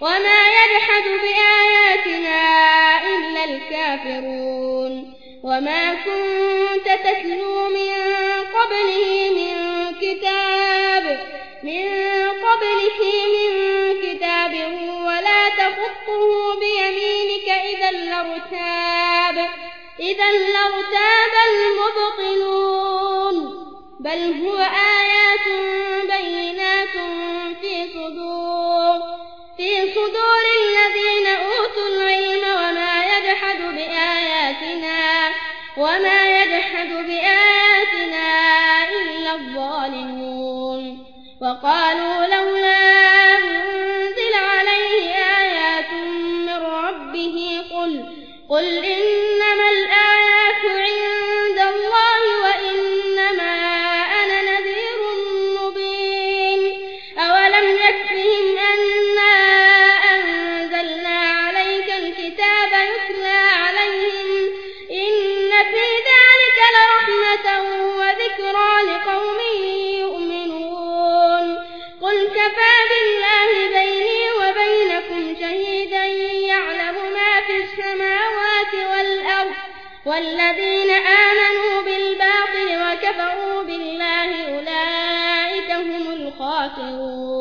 وما يجحد بآياتنا إلا الكافرون. وما كنت تتلو من قبله من كتاب من قبله من كتاب ولا تخطه بيمينك إذا لارتاب إذا لارتاب المبطلون. بل هو آيات وما يجحد بآياتنا إلا الظالمون. وقالوا لولا أنزل عليه آيات من ربه قل قل إنما الآيات والذين آمنوا بالباطل وكفروا بالله أولئك هم الخاسرون.